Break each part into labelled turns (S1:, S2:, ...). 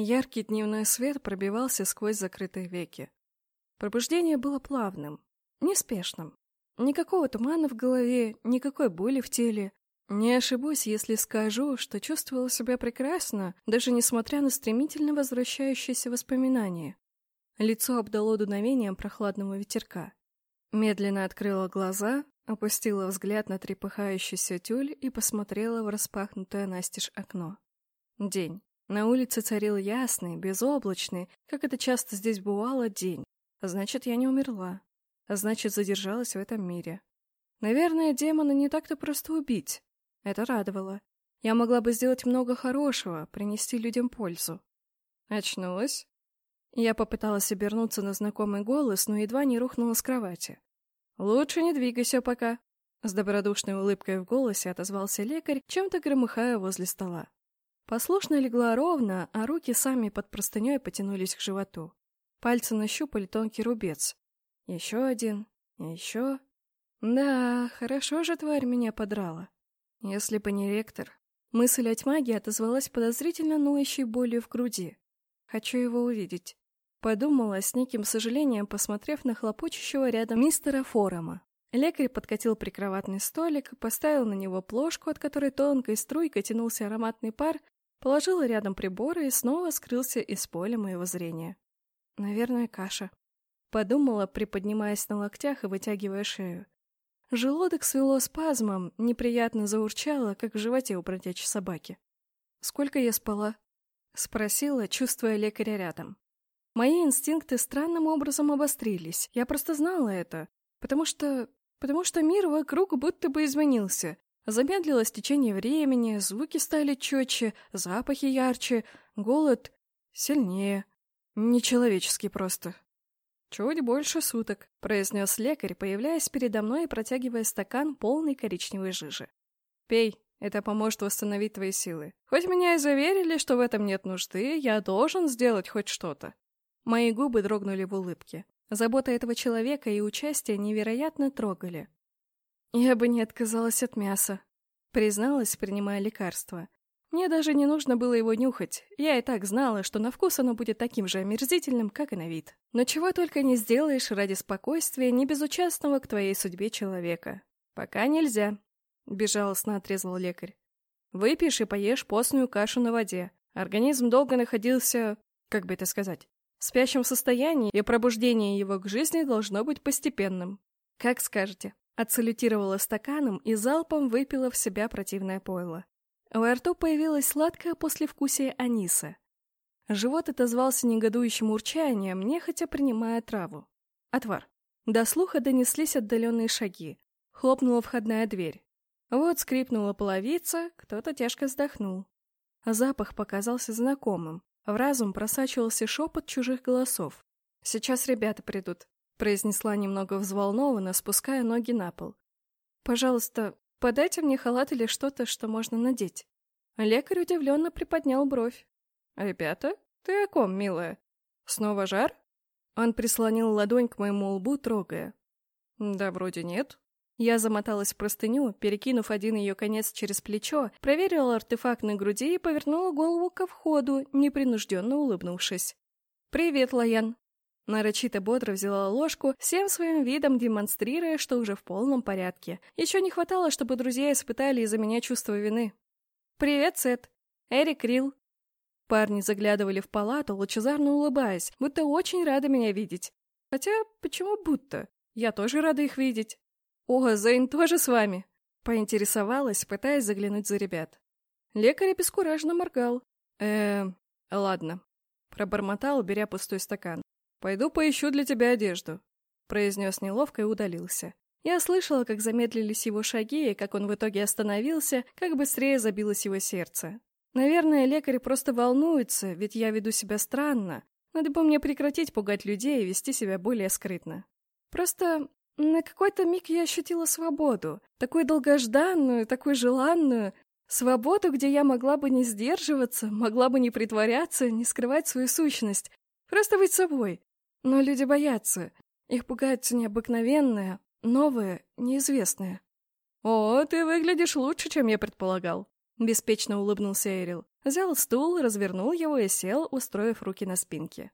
S1: Яркий дневной свет пробивался сквозь закрытые веки. Пробуждение было плавным, неспешным. Никакого тумана в голове, никакой боли в теле. Не ошибусь, если скажу, что чувствовала себя прекрасно, даже несмотря на стремительно возвращающиеся воспоминания. Лицо обдало дуновением прохладного ветерка. Медленно открыла глаза, опустила взгляд на трепыхающийся тюль и посмотрела в распахнутое настежь окно. День. На улице царил ясный, безоблачный, как это часто здесь бывало, день. значит, я не умерла. А значит, задержалась в этом мире. Наверное, демона не так-то просто убить. Это радовало. Я могла бы сделать много хорошего, принести людям пользу. Очнулась? Я попыталась обернуться на знакомый голос, но едва не рухнула с кровати. «Лучше не двигайся пока», — с добродушной улыбкой в голосе отозвался лекарь, чем-то громыхая возле стола. Послушно легла ровно, а руки сами под простыней потянулись к животу. Пальцы нащупали тонкий рубец. Еще один, еще... Да, хорошо же тварь меня подрала. Если бы не ректор. Мысль о тьмаге отозвалась подозрительно ноющей болью в груди. Хочу его увидеть. Подумала с неким сожалением, посмотрев на хлопочущего рядом мистера Форома. Лекарь подкатил прикроватный столик, поставил на него плошку, от которой тонкой струйкой тянулся ароматный пар, положил рядом приборы и снова скрылся из поля моего зрения. Наверное, каша. Подумала, приподнимаясь на локтях и вытягивая шею. Желудок свело спазмом, неприятно заурчало, как в животе у бродячей собаки. «Сколько я спала?» — спросила, чувствуя лекаря рядом. Мои инстинкты странным образом обострились. Я просто знала это. Потому что... Потому что мир вокруг будто бы изменился. Замедлилось течение времени, звуки стали четче, запахи ярче, голод сильнее. Нечеловеческий просто. «Чуть больше суток», — произнес лекарь, появляясь передо мной и протягивая стакан, полный коричневой жижи. «Пей, это поможет восстановить твои силы. Хоть меня и заверили, что в этом нет нужды, я должен сделать хоть что-то. Мои губы дрогнули в улыбке. Забота этого человека и участие невероятно трогали. Я бы не отказалась от мяса, призналась, принимая лекарство. Мне даже не нужно было его нюхать. Я и так знала, что на вкус оно будет таким же омерзительным, как и на вид. Но чего только не сделаешь ради спокойствия небезучастного к твоей судьбе человека. Пока нельзя, безжалостно отрезал лекарь. Выпьешь и поешь постную кашу на воде. Организм долго находился, как бы это сказать, в спящем состоянии, и пробуждение его к жизни должно быть постепенным. Как скажете. Отсалютировала стаканом и залпом выпила в себя противное пойло. Во рту появилось сладкое послевкусие аниса. Живот отозвался негодующим урчанием, нехотя принимая траву. Отвар. До слуха донеслись отдаленные шаги. Хлопнула входная дверь. Вот скрипнула половица, кто-то тяжко вздохнул. Запах показался знакомым. В разум просачивался шепот чужих голосов. «Сейчас ребята придут», — произнесла немного взволнованно, спуская ноги на пол. «Пожалуйста, подайте мне халат или что-то, что можно надеть». Лекарь удивленно приподнял бровь. «Ребята? Ты о ком, милая? Снова жар?» Он прислонил ладонь к моему лбу, трогая. «Да вроде нет», я замоталась в простыню, перекинув один ее конец через плечо, проверила артефакт на груди и повернула голову ко входу, непринужденно улыбнувшись. «Привет, Лоян!» Нарочито бодро взяла ложку, всем своим видом демонстрируя, что уже в полном порядке. Еще не хватало, чтобы друзья испытали из-за меня чувство вины. «Привет, Сет! Эрик Рил!» Парни заглядывали в палату, лучезарно улыбаясь, будто очень рады меня видеть. Хотя, почему будто? Я тоже рада их видеть. «О, Зейн тоже с вами?» Поинтересовалась, пытаясь заглянуть за ребят. Лекарь обескураженно моргал. э ладно». Пробормотал, беря пустой стакан. «Пойду поищу для тебя одежду», — произнес неловко и удалился. Я слышала, как замедлились его шаги, и как он в итоге остановился, как быстрее забилось его сердце. Наверное, лекарь просто волнуется, ведь я веду себя странно. Надо бы мне прекратить пугать людей и вести себя более скрытно. Просто на какой-то миг я ощутила свободу, такую долгожданную, такую желанную, свободу, где я могла бы не сдерживаться, могла бы не притворяться, не скрывать свою сущность, просто быть собой. Но люди боятся, их пугает все необыкновенное, новое, неизвестное. «О, ты выглядишь лучше, чем я предполагал», — беспечно улыбнулся Эрил. Взял стул, развернул его и сел, устроив руки на спинке.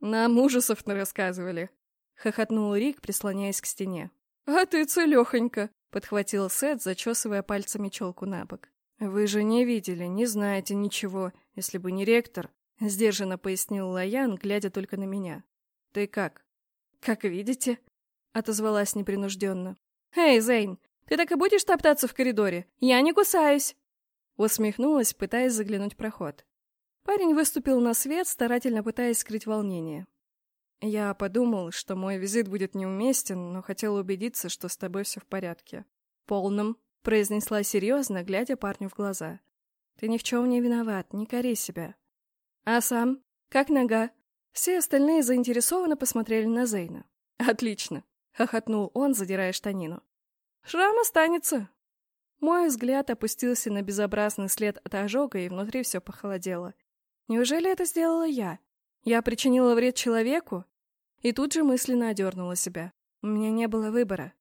S1: «Нам ужасов рассказывали», — хохотнул Рик, прислоняясь к стене. «А ты целехонько», — подхватил Сет, зачесывая пальцами челку на бок. «Вы же не видели, не знаете ничего, если бы не ректор», — сдержанно пояснил Лаян, глядя только на меня. «Ты как?» «Как видите», — отозвалась непринужденно. «Эй, Зейн, ты так и будешь топтаться в коридоре? Я не кусаюсь!» Усмехнулась, пытаясь заглянуть в проход. Парень выступил на свет, старательно пытаясь скрыть волнение. Я подумал, что мой визит будет неуместен, но хотел убедиться, что с тобой все в порядке. «Полном», — произнесла серьезно, глядя парню в глаза. «Ты ни в чем не виноват, не кори себя». «А сам? Как нога?» Все остальные заинтересованно посмотрели на Зейна. «Отлично», — хохотнул он, задирая штанину. «Шрам останется». Мой взгляд опустился на безобразный след от ожога, и внутри все похолодело. Неужели это сделала я? Я причинила вред человеку? И тут же мысленно одернула себя. У меня не было выбора.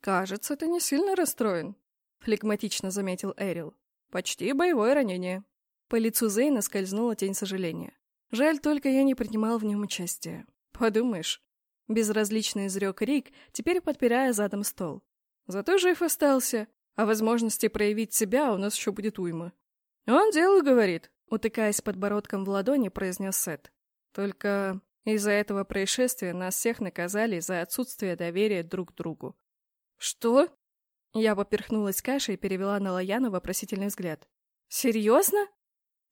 S1: «Кажется, ты не сильно расстроен», — флегматично заметил Эрил. «Почти боевое ранение». По лицу Зейна скользнула тень сожаления. Жаль только я не принимал в нем участия. Подумаешь. Безразлично изрек Рик, теперь подпирая задом стол. Зато жив остался, а возможности проявить себя у нас еще будет уйма. Он дело говорит, утыкаясь подбородком в ладони, произнес Сет. Только из-за этого происшествия нас всех наказали за отсутствие доверия друг к другу. «Что?» Я поперхнулась кашей и перевела на Лояна вопросительный взгляд. «Серьезно?»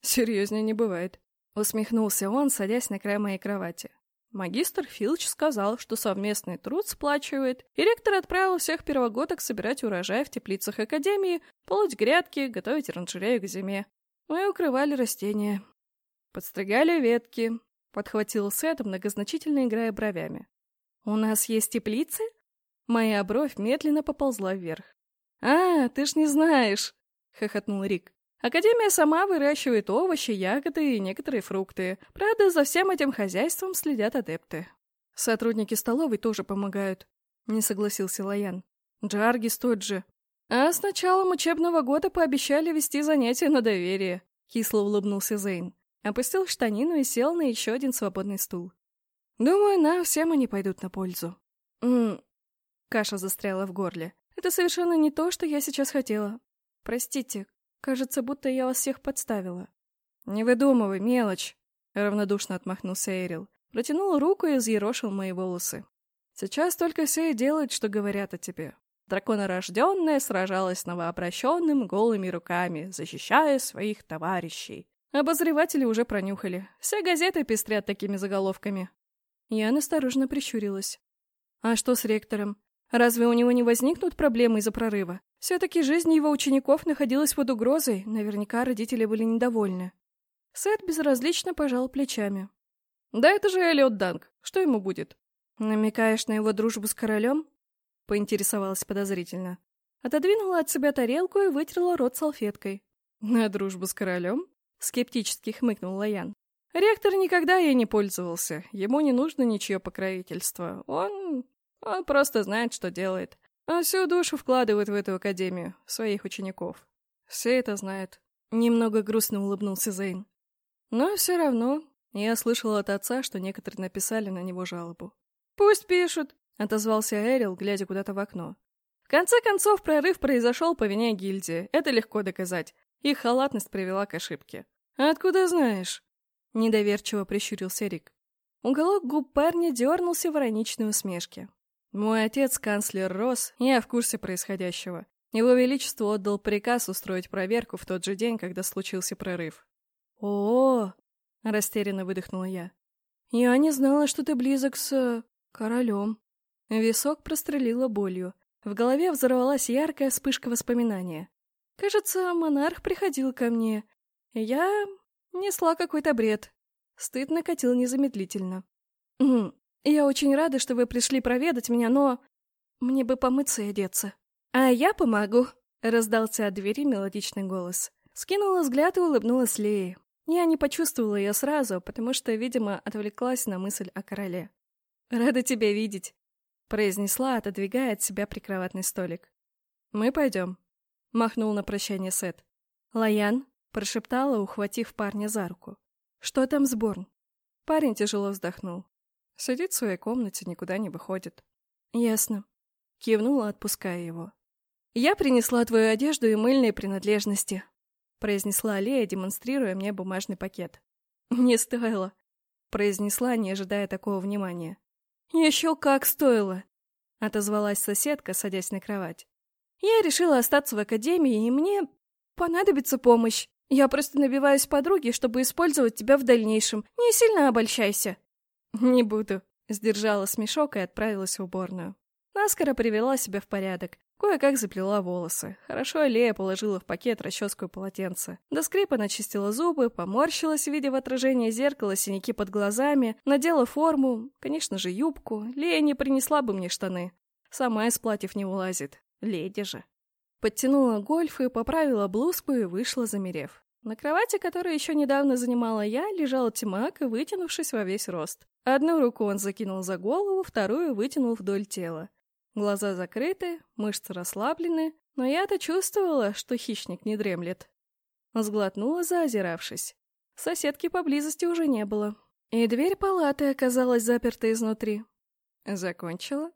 S1: «Серьезнее не бывает», — усмехнулся он, садясь на край моей кровати. Магистр Филч сказал, что совместный труд сплачивает, и ректор отправил всех первогодок собирать урожай в теплицах Академии, полоть грядки, готовить оранжерею к зиме. Мы укрывали растения. Подстригали ветки, подхватил Сет, многозначительно играя бровями. «У нас есть теплицы?» Моя бровь медленно поползла вверх. «А, ты ж не знаешь!» — хохотнул Рик. «Академия сама выращивает овощи, ягоды и некоторые фрукты. Правда, за всем этим хозяйством следят адепты. Сотрудники столовой тоже помогают», — не согласился Лоян. «Джаргис тот же. А с началом учебного года пообещали вести занятия на доверие», — кисло улыбнулся Зейн опустил штанину и сел на еще один свободный стул. «Думаю, нам всем они пойдут на пользу». «Ммм...» Каша застряла в горле. «Это совершенно не то, что я сейчас хотела. Простите, кажется, будто я вас всех подставила». «Не выдумывай, мелочь!» Равнодушно отмахнулся Эрил. Протянул руку и взъерошил мои волосы. «Сейчас только все и делают, что говорят о тебе. Драконорожденная сражалась с новообращенным голыми руками, защищая своих товарищей. Обозреватели уже пронюхали. Все газеты пестрят такими заголовками. Я настороженно прищурилась. А что с ректором? Разве у него не возникнут проблемы из-за прорыва? Все-таки жизнь его учеников находилась под угрозой, наверняка родители были недовольны. Сет безразлично пожал плечами. «Да это же Эллиот Данг. Что ему будет?» «Намекаешь на его дружбу с королем?» Поинтересовалась подозрительно. Отодвинула от себя тарелку и вытерла рот салфеткой. «На дружбу с королем?» — скептически хмыкнул Лоян. «Ректор никогда ей не пользовался. Ему не нужно ничье покровительство. Он... он просто знает, что делает. Он всю душу вкладывает в эту академию, своих учеников. Все это знают». Немного грустно улыбнулся Зейн. Но все равно я слышал от отца, что некоторые написали на него жалобу. «Пусть пишут», — отозвался Эрил, глядя куда-то в окно. В конце концов, прорыв произошел по вине гильдии. Это легко доказать. Их халатность привела к ошибке. «Откуда знаешь?» — недоверчиво прищурился Рик. Уголок губ парня дернулся в ироничной усмешке. «Мой отец, канцлер Росс, я в курсе происходящего. Его Величество отдал приказ устроить проверку в тот же день, когда случился прорыв». «О-о-о!» — растерянно выдохнула я. «Я не знала, что ты близок с... королем». Висок прострелила болью. В голове взорвалась яркая вспышка воспоминания. Кажется, монарх приходил ко мне. Я несла какой-то бред. Стыд накатил незамедлительно. «Я очень рада, что вы пришли проведать меня, но... Мне бы помыться и одеться». «А я помогу», — раздался от двери мелодичный голос. Скинула взгляд и улыбнулась Лее. Я не почувствовала ее сразу, потому что, видимо, отвлеклась на мысль о короле. «Рада тебя видеть», — произнесла, отодвигая от себя прикроватный столик. «Мы пойдем», махнул на прощание Сет. «Лаян?» — Прошептала, ухватив парня за руку. «Что там с Борн?» Парень тяжело вздохнул. Сидит в своей комнате, никуда не выходит. «Ясно». Кивнула, отпуская его. «Я принесла твою одежду и мыльные принадлежности», произнесла Лея, демонстрируя мне бумажный пакет. «Не стоило», произнесла, не ожидая такого внимания. «Еще как стоило!» отозвалась соседка, садясь на кровать. «Я решила остаться в академии, и мне понадобится помощь. Я просто набиваюсь подруги, чтобы использовать тебя в дальнейшем. Не сильно обольщайся». «Не буду», — сдержала смешок и отправилась в уборную. Наскоро привела себя в порядок. Кое-как заплела волосы. Хорошо Лея положила в пакет расческу и полотенце. До скрипа начистила зубы, поморщилась, видя в отражении зеркала синяки под глазами, надела форму, конечно же, юбку. Лея не принесла бы мне штаны. Сама из платьев не вылазит. Леди же. Подтянула гольф и поправила блузку и вышла, замерев. На кровати, которую еще недавно занимала я, лежал Тимак, вытянувшись во весь рост. Одну руку он закинул за голову, вторую вытянул вдоль тела. Глаза закрыты, мышцы расслаблены, но я-то чувствовала, что хищник не дремлет. Сглотнула, заозиравшись. Соседки поблизости уже не было. И дверь палаты оказалась заперта изнутри. «Закончила?»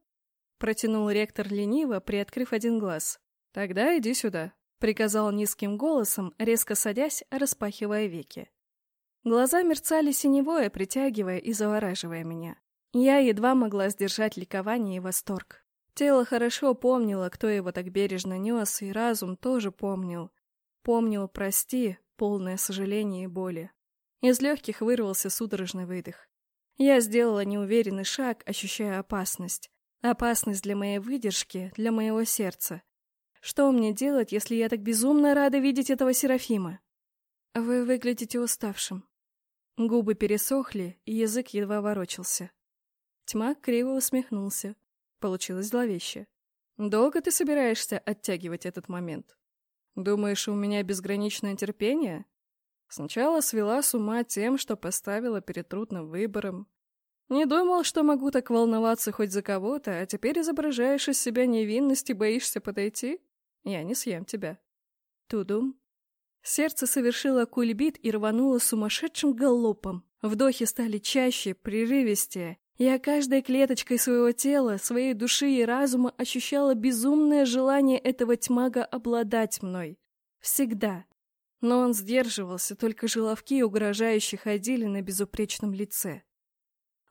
S1: Протянул ректор лениво, приоткрыв один глаз. «Тогда иди сюда», — приказал низким голосом, резко садясь, распахивая веки. Глаза мерцали синевое, притягивая и завораживая меня. Я едва могла сдержать ликование и восторг. Тело хорошо помнило, кто его так бережно нес, и разум тоже помнил. Помнил «прости», полное сожаления и боли. Из легких вырвался судорожный выдох. Я сделала неуверенный шаг, ощущая опасность. Опасность для моей выдержки, для моего сердца. Что мне делать, если я так безумно рада видеть этого Серафима? Вы выглядите уставшим. Губы пересохли, и язык едва ворочался. Тьма криво усмехнулся, Получилось зловеще. Долго ты собираешься оттягивать этот момент? Думаешь, у меня безграничное терпение? Сначала свела с ума тем, что поставила перед трудным выбором. Не думал, что могу так волноваться хоть за кого-то, а теперь изображаешь из себя невинность и боишься подойти? Я не съем тебя. Тудум. Сердце совершило кульбит и рвануло сумасшедшим галопом. Вдохи стали чаще, прерывистее, я каждой клеточкой своего тела, своей души и разума ощущала безумное желание этого тьмага обладать мной. Всегда. Но он сдерживался, только желовки угрожающе ходили на безупречном лице.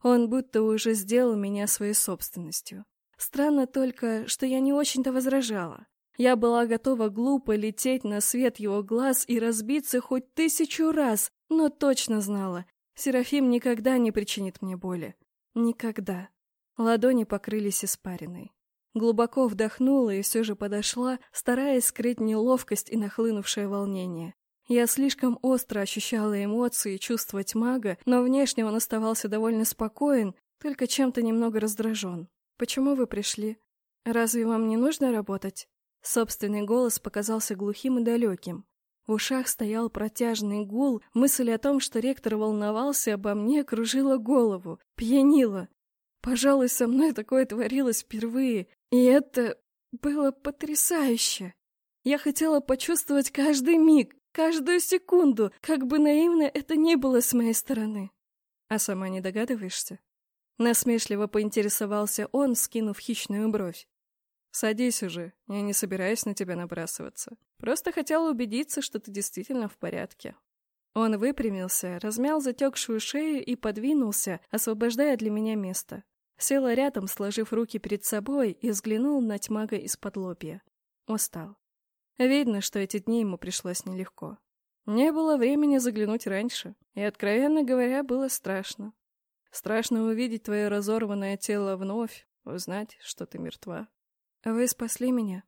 S1: Он будто уже сделал меня своей собственностью. Странно только, что я не очень-то возражала. Я была готова глупо лететь на свет его глаз и разбиться хоть тысячу раз, но точно знала, Серафим никогда не причинит мне боли. Никогда. Ладони покрылись испариной. Глубоко вдохнула и все же подошла, стараясь скрыть неловкость и нахлынувшее волнение. Я слишком остро ощущала эмоции и чувства тьмага, но внешне он оставался довольно спокоен, только чем-то немного раздражен. «Почему вы пришли? Разве вам не нужно работать?» Собственный голос показался глухим и далеким. В ушах стоял протяжный гул, мысль о том, что ректор волновался обо мне, кружила голову, пьянила. Пожалуй, со мной такое творилось впервые, и это было потрясающе. Я хотела почувствовать каждый миг, каждую секунду, как бы наивно это ни было с моей стороны. А сама не догадываешься? Насмешливо поинтересовался он, скинув хищную бровь. «Садись уже, я не собираюсь на тебя набрасываться. Просто хотела убедиться, что ты действительно в порядке». Он выпрямился, размял затекшую шею и подвинулся, освобождая для меня место. Села рядом, сложив руки перед собой, и взглянул на тьмага из-под лобья. Устал. Видно, что эти дни ему пришлось нелегко. Не было времени заглянуть раньше, и, откровенно говоря, было страшно. Страшно увидеть твое разорванное тело вновь, узнать, что ты мертва. «Вы спасли меня.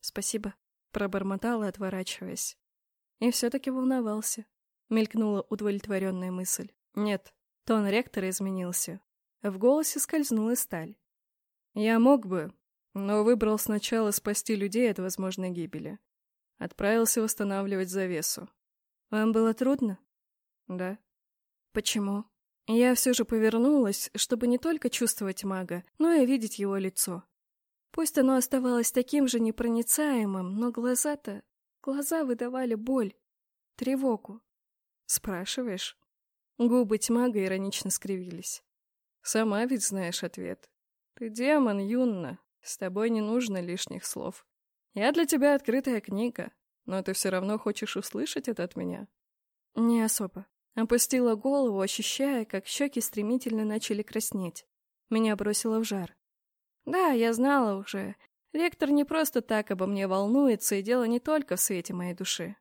S1: Спасибо», — пробормотала, отворачиваясь. И все-таки волновался. Мелькнула удовлетворенная мысль. Нет, тон ректора изменился. В голосе скользнула сталь. «Я мог бы, но выбрал сначала спасти людей от возможной гибели. Отправился восстанавливать завесу. Вам было трудно? Да. Почему? Я все же повернулась, чтобы не только чувствовать мага, но и видеть его лицо. Пусть оно оставалось таким же непроницаемым, но глаза-то... Глаза выдавали боль. тревогу. Спрашиваешь? Губы тьмага иронично скривились. Сама ведь знаешь ответ. Ты демон, Юнна. С тобой не нужно лишних слов. Я для тебя открытая книга, но ты все равно хочешь услышать это от меня? Не особо. Опустила голову, ощущая, как щеки стремительно начали краснеть. Меня бросило в жар. Да, я знала уже. Ректор не просто так обо мне волнуется, и дело не только в свете моей души.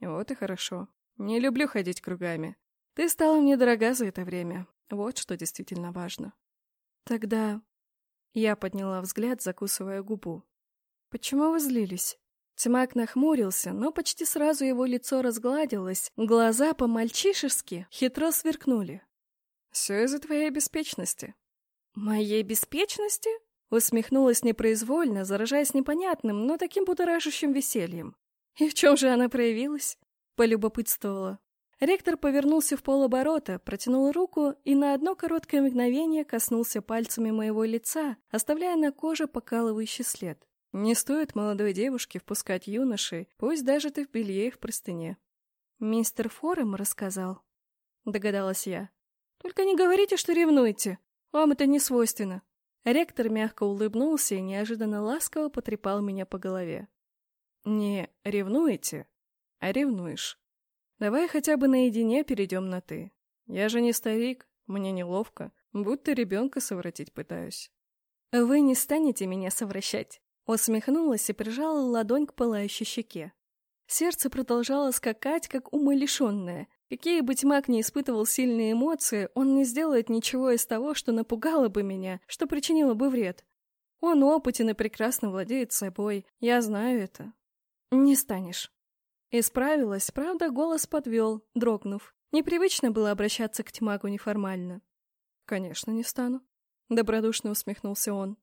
S1: Вот и хорошо. Не люблю ходить кругами. Ты стала мне дорога за это время. Вот что действительно важно. Тогда... Я подняла взгляд, закусывая губу. Почему вы злились? Тимак нахмурился, но почти сразу его лицо разгладилось, глаза по-мальчишески хитро сверкнули. «Все из-за твоей беспечности». «Моей беспечности?» Усмехнулась непроизвольно, заражаясь непонятным, но таким будоражащим весельем. «И в чем же она проявилась?» Полюбопытствовала. Ректор повернулся в полоборота, протянул руку и на одно короткое мгновение коснулся пальцами моего лица, оставляя на коже покалывающий след. Не стоит молодой девушке впускать юношей, пусть даже ты в белье и в простыне. Мистер Форем рассказал. Догадалась я. Только не говорите, что ревнуете. Вам это не свойственно. Ректор мягко улыбнулся и неожиданно ласково потрепал меня по голове. Не ревнуете, а ревнуешь. Давай хотя бы наедине перейдем на «ты». Я же не старик, мне неловко, будто ребенка совратить пытаюсь. Вы не станете меня совращать. Усмехнулась и прижала ладонь к пылающей щеке. Сердце продолжало скакать, как умалишенное. Какие бы тьмак не испытывал сильные эмоции, он не сделает ничего из того, что напугало бы меня, что причинило бы вред. Он опытен и прекрасно владеет собой. Я знаю это. Не станешь. Исправилась, правда, голос подвел, дрогнув. Непривычно было обращаться к тьмаку неформально. «Конечно, не стану», — добродушно усмехнулся он.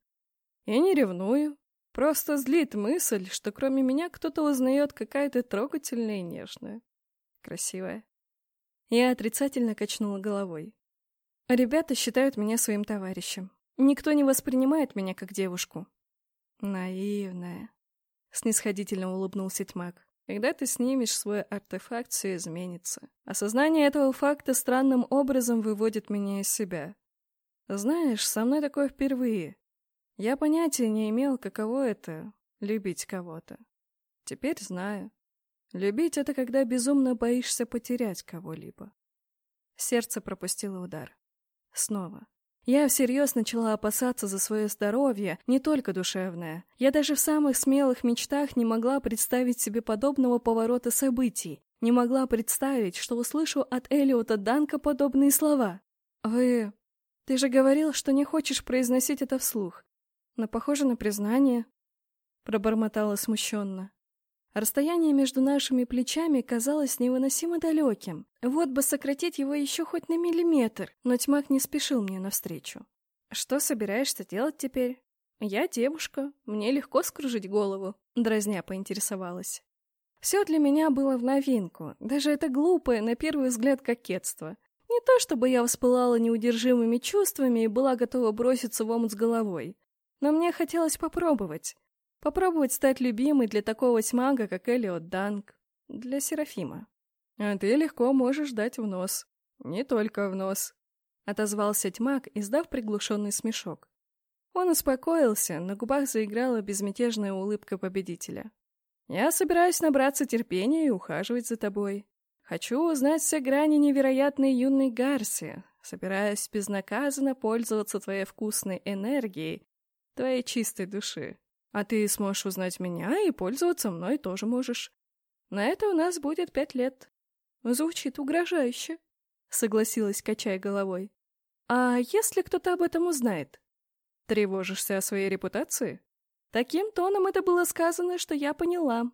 S1: «И не ревную. Просто злит мысль, что кроме меня кто-то узнает какая-то трогательная и нежная. Красивая. Я отрицательно качнула головой. Ребята считают меня своим товарищем. Никто не воспринимает меня как девушку. Наивная. Снисходительно улыбнулся Тьмак. Когда ты снимешь свой артефакт, все изменится. Осознание этого факта странным образом выводит меня из себя. Знаешь, со мной такое впервые. Я понятия не имел, каково это — любить кого-то. Теперь знаю. Любить — это когда безумно боишься потерять кого-либо. Сердце пропустило удар. Снова. Я всерьез начала опасаться за свое здоровье, не только душевное. Я даже в самых смелых мечтах не могла представить себе подобного поворота событий. Не могла представить, что услышу от Элиота Данка подобные слова. «Вы... Ты же говорил, что не хочешь произносить это вслух но похоже на признание», — пробормотала смущенно. Расстояние между нашими плечами казалось невыносимо далеким. Вот бы сократить его еще хоть на миллиметр, но тьмак не спешил мне навстречу. «Что собираешься делать теперь?» «Я девушка, мне легко скружить голову», — дразня поинтересовалась. Все для меня было в новинку, даже это глупое, на первый взгляд, кокетство. Не то чтобы я воспылала неудержимыми чувствами и была готова броситься в омут с головой. Но мне хотелось попробовать. Попробовать стать любимой для такого тьмага, как Элиот Данг. Для Серафима. А ты легко можешь дать в нос. Не только в нос. Отозвался тьмак, издав приглушенный смешок. Он успокоился, на губах заиграла безмятежная улыбка победителя. «Я собираюсь набраться терпения и ухаживать за тобой. Хочу узнать все грани невероятной юной Гарси. Собираюсь безнаказанно пользоваться твоей вкусной энергией твоей чистой души. А ты сможешь узнать меня и пользоваться мной тоже можешь. На это у нас будет пять лет. Звучит угрожающе, согласилась, качая головой. А если кто-то об этом узнает? Тревожишься о своей репутации? Таким тоном это было сказано, что я поняла.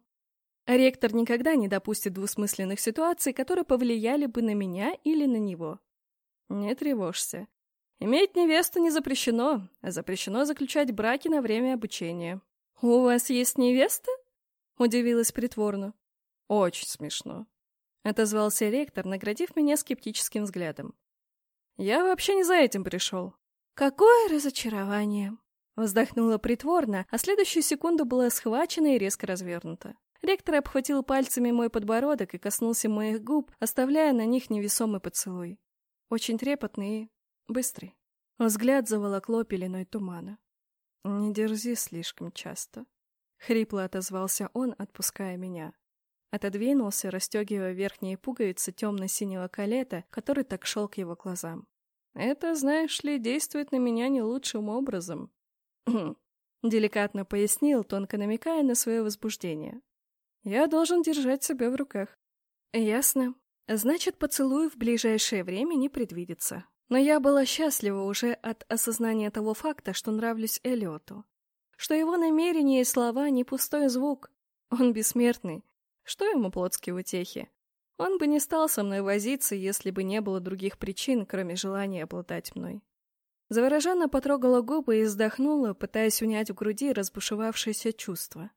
S1: Ректор никогда не допустит двусмысленных ситуаций, которые повлияли бы на меня или на него. Не тревожься. Иметь невесту не запрещено, а запрещено заключать браки на время обучения. «У вас есть невеста?» — удивилась притворно. «Очень смешно», — отозвался ректор, наградив меня скептическим взглядом. «Я вообще не за этим пришел». «Какое разочарование!» Вздохнула притворно, а следующую секунду была схвачена и резко развернута. Ректор обхватил пальцами мой подбородок и коснулся моих губ, оставляя на них невесомый поцелуй. Очень трепетный и быстрый. Взгляд заволокло пеленой тумана. «Не дерзи слишком часто», — хрипло отозвался он, отпуская меня. Отодвинулся, расстегивая верхние пуговицы темно-синего калета, который так шел к его глазам. «Это, знаешь ли, действует на меня не лучшим образом». Деликатно пояснил, тонко намекая на свое возбуждение. Я должен держать себя в руках. Ясно. Значит, поцелуй в ближайшее время не предвидится. Но я была счастлива уже от осознания того факта, что нравлюсь Эллиоту. Что его намерения и слова не пустой звук. Он бессмертный. Что ему плотские утехи? Он бы не стал со мной возиться, если бы не было других причин, кроме желания обладать мной. Завороженно потрогала губы и вздохнула, пытаясь унять в груди разбушевавшееся чувство.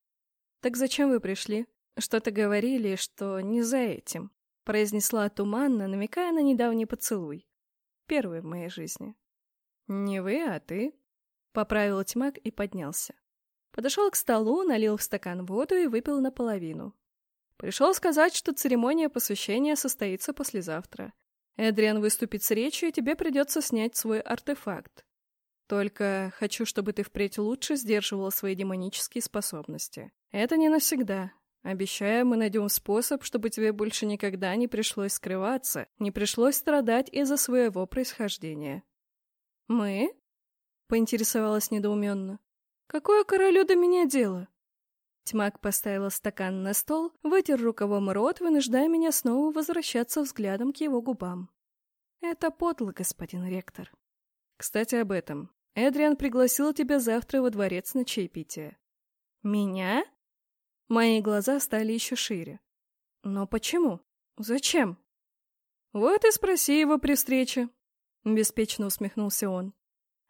S1: «Так зачем вы пришли?» «Что-то говорили, что не за этим», — произнесла туманно, намекая на недавний поцелуй. Первый в моей жизни. «Не вы, а ты», — поправил тьмак и поднялся. Подошел к столу, налил в стакан воду и выпил наполовину. Пришел сказать, что церемония посвящения состоится послезавтра. Эдриан выступит с речью, и тебе придется снять свой артефакт. Только хочу, чтобы ты впредь лучше сдерживала свои демонические способности. Это не навсегда, Обещаю, мы найдем способ, чтобы тебе больше никогда не пришлось скрываться, не пришлось страдать из-за своего происхождения. Мы? Поинтересовалась недоуменно. Какое королю до меня дело? Тьмак поставила стакан на стол, вытер рукавом рот, вынуждая меня снова возвращаться взглядом к его губам. Это подло, господин ректор. Кстати, об этом. Эдриан пригласил тебя завтра во дворец на чаепитие. Меня? Мои глаза стали еще шире. Но почему? Зачем? Вот и спроси его при встрече. Беспечно усмехнулся он.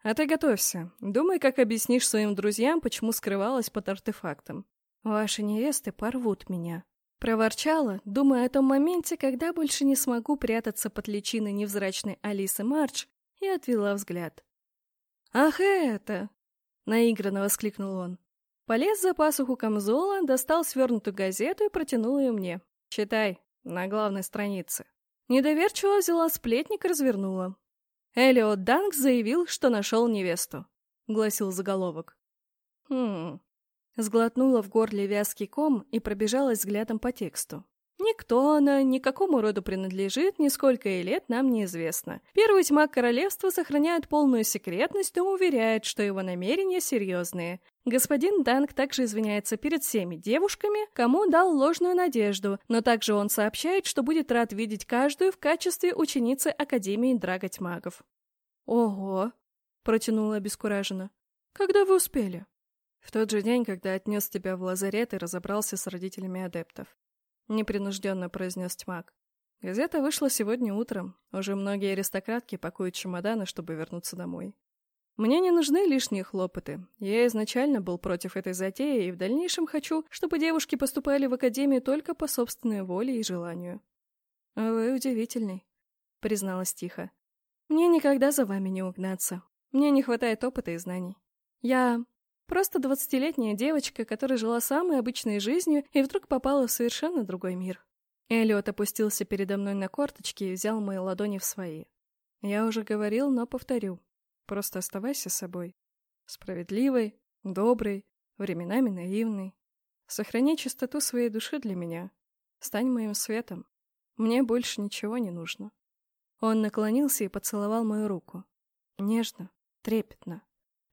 S1: А ты готовься. Думай, как объяснишь своим друзьям, почему скрывалась под артефактом. Ваши невесты порвут меня. Проворчала, думая о том моменте, когда больше не смогу прятаться под личиной невзрачной Алисы Мардж, и отвела взгляд. «Ах, это!» — наигранно воскликнул он. Полез за пасуху камзола, достал свернутую газету и протянул ее мне. «Читай, на главной странице». Недоверчиво взяла сплетник и развернула. Элиот Данкс заявил, что нашел невесту. Гласил заголовок. Хм. Сглотнула в горле вязкий ком и пробежалась взглядом по тексту. Никто она, ни какому роду принадлежит, ни сколько лет нам неизвестно. Первый тьма королевства сохраняет полную секретность, но уверяет, что его намерения серьезные. Господин Данг также извиняется перед всеми девушками, кому дал ложную надежду, но также он сообщает, что будет рад видеть каждую в качестве ученицы Академии Драготь Магов. «Ого!» — протянула обескураженно. «Когда вы успели?» «В тот же день, когда отнес тебя в лазарет и разобрался с родителями адептов. — непринужденно произнес тьмак. Газета вышла сегодня утром. Уже многие аристократки пакуют чемоданы, чтобы вернуться домой. Мне не нужны лишние хлопоты. Я изначально был против этой затеи и в дальнейшем хочу, чтобы девушки поступали в академию только по собственной воле и желанию. «Вы удивительный», — призналась тихо. «Мне никогда за вами не угнаться. Мне не хватает опыта и знаний. Я Просто двадцатилетняя девочка, которая жила самой обычной жизнью и вдруг попала в совершенно другой мир. Эллиот опустился передо мной на корточки и взял мои ладони в свои. Я уже говорил, но повторю. Просто оставайся собой. Справедливой, доброй, временами наивной. Сохрани чистоту своей души для меня. Стань моим светом. Мне больше ничего не нужно. Он наклонился и поцеловал мою руку. Нежно, трепетно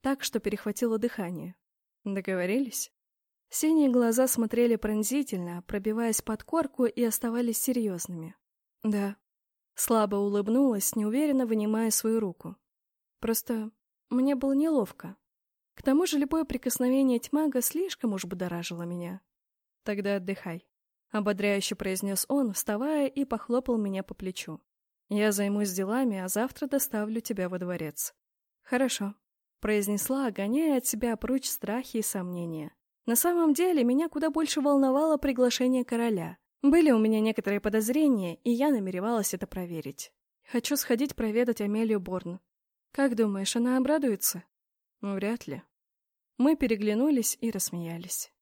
S1: так, что перехватило дыхание. Договорились? Синие глаза смотрели пронзительно, пробиваясь под корку и оставались серьезными. Да. Слабо улыбнулась, неуверенно вынимая свою руку. Просто мне было неловко. К тому же любое прикосновение тьмага слишком уж будоражило меня. Тогда отдыхай. Ободряюще произнес он, вставая и похлопал меня по плечу. Я займусь делами, а завтра доставлю тебя во дворец. Хорошо произнесла, гоняя от себя прочь страхи и сомнения. На самом деле, меня куда больше волновало приглашение короля. Были у меня некоторые подозрения, и я намеревалась это проверить. Хочу сходить проведать Амелию Борн. Как думаешь, она обрадуется? Вряд ли. Мы переглянулись и рассмеялись.